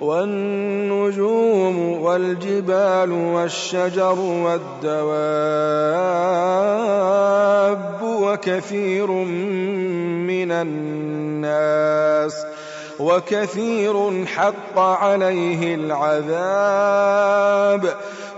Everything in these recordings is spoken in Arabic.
والنجوم والجبال والشجر والدواب وكثير من الناس وكثير حق عليه العذاب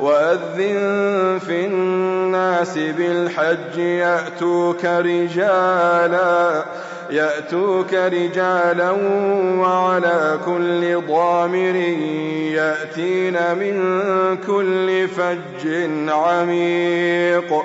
وأذن في الناس بالحج يأتوك رجالا يأتوك رجالا وعلى كل ضامر يأتين من كل فج عميق.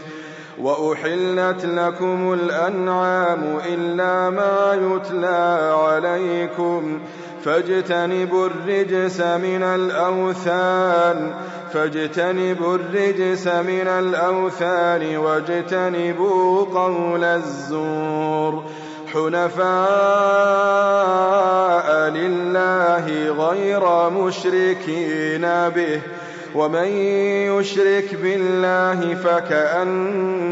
وأحلت لكم الأنعام إلا ما يتلى عليكم فاجتنبوا الرجس من الأوثان فاجتنبوا الرجس من الأوثان واجتنبوا قول الزور. حنفاء لله غير مشركين به. ومن يشرك بالله فكأنما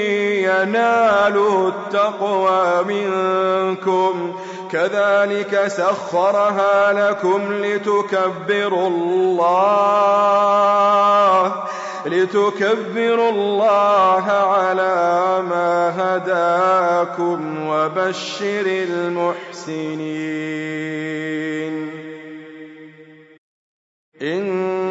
ينال التقوى منكم. كذلك سخرها لكم لتكبروا الله لتكبروا الله على ما هداكم وبشر المحسنين.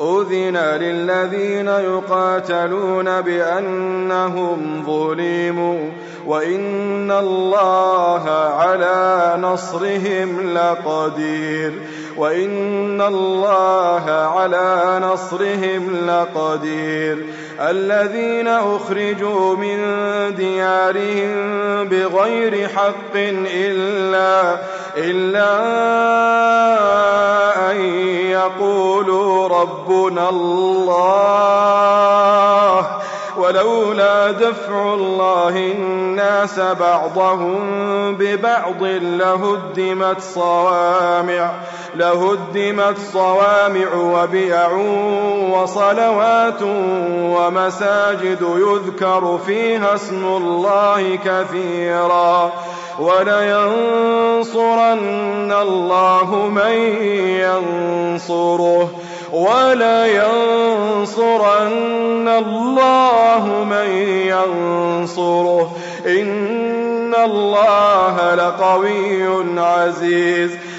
أذن للذين يقاتلون بأنهم ظلموا وإن الله على نصرهم لقدير وإن الله على نصرهم لقدير الذين أخرجوا من ديارهم بغير حق إلا إلا ربنا الله. ولولا دفع الله الناس بعضهم ببعض لهدمت صوامع لهدمت صوامع وبيع وصلوات ومساجد يذكر فيها اسم الله كثيرا. ولينصرن الله من ينصره. ولينصرن الله من ينصره إن الله لقوي عزيز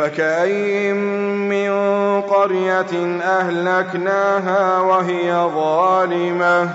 فكأين من قرية أهلكناها وهي ظالمة.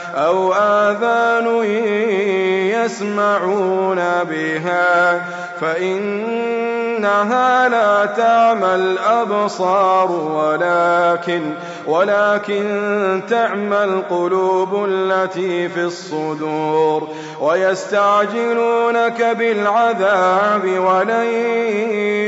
أو آذان يسمعون بها فإنها لا تعمى الأبصار ولكن ولكن تعمى القلوب التي في الصدور ويستعجلونك بالعذاب ولن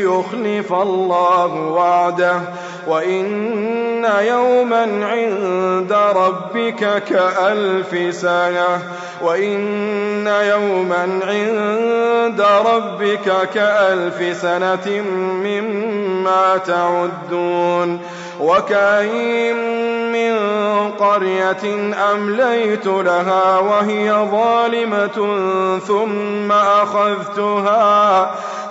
يخلف الله وعده وإن يوما عند ربك كألف سنة وإن يوما عند ربك كألف سنة مما تعدون وكاين من قرية أمليت لها وهي ظالمة ثم أخذتها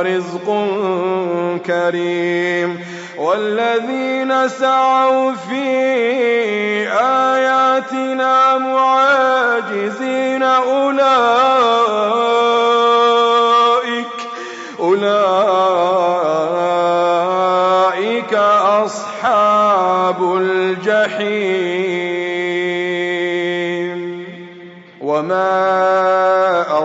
ورزق كريم. والذين سعوا في آياتنا معاجزين أولئك أولئك أصحاب الجحيم. وما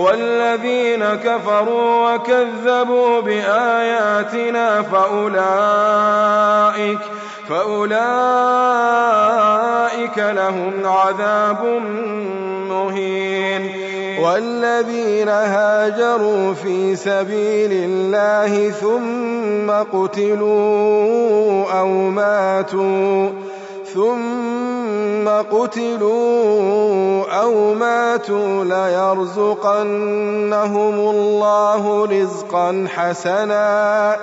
والذين كفروا وكذبوا بآياتنا فأولئك فأولئك لهم عذاب مهين. والذين هاجروا في سبيل الله ثم قتلوا أو ماتوا ثم قتلوا أو ماتوا ليرزقنهم الله رزقا حسنا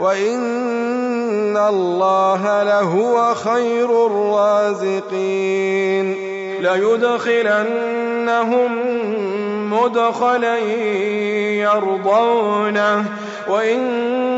وإن الله لهو خير الرازقين. ليدخلنهم مدخلا يرضونه وإن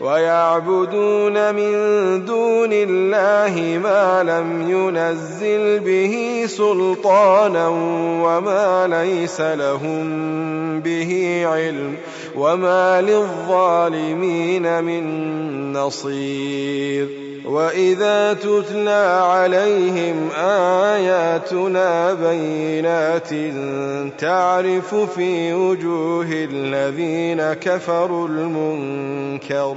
ويعبدون من دون الله ما لم ينزل به سلطانا وما ليس لهم به علم وما للظالمين من نصير. وإذا تتلى عليهم آياتنا بينات تعرف في وجوه الذين كفروا المنكر